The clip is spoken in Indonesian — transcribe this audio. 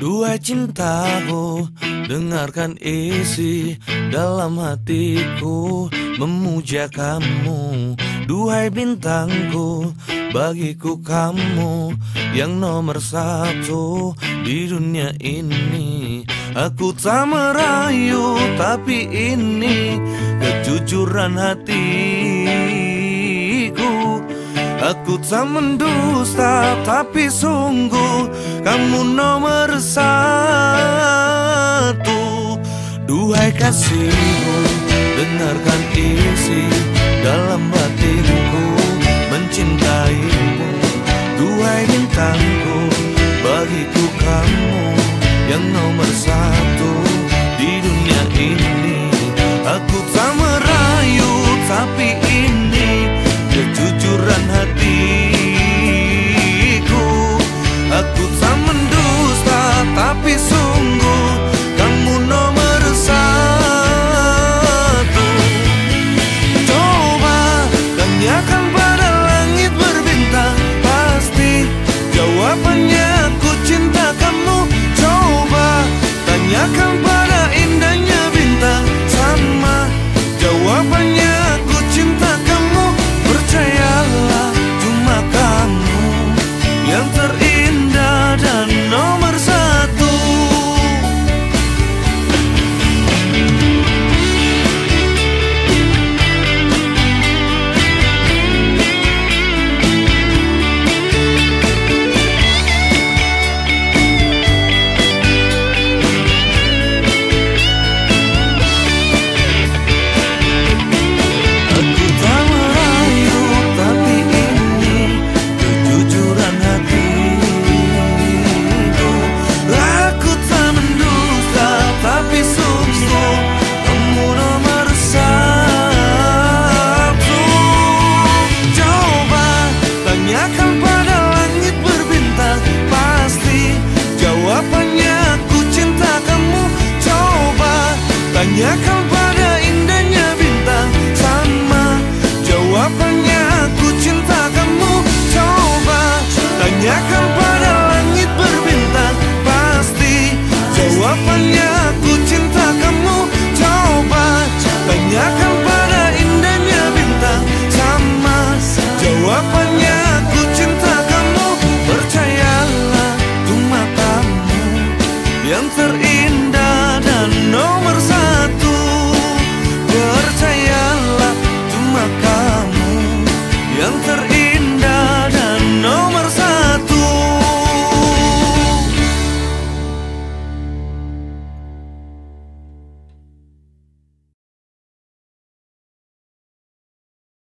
Dua cintaku Dengarkan isi dalam hatiku Memuja kamu. Duhai bintangku Bagiku kamu Yang nomor satu Di dunia ini. Aku tak merayu Tapi ini Kejujuran hatiku Aku tak mendusta Tapi sungguh Kamu nomor satu. Duhai kasihku Dengarkan isi tanyakan pada langit berbintang Pasti jawabannya ku cinta kamu. Coba tanyakan pada indahnya bintang Sama jawabannya ku cinta kamu. Percayalah tuh matamu yang terindah.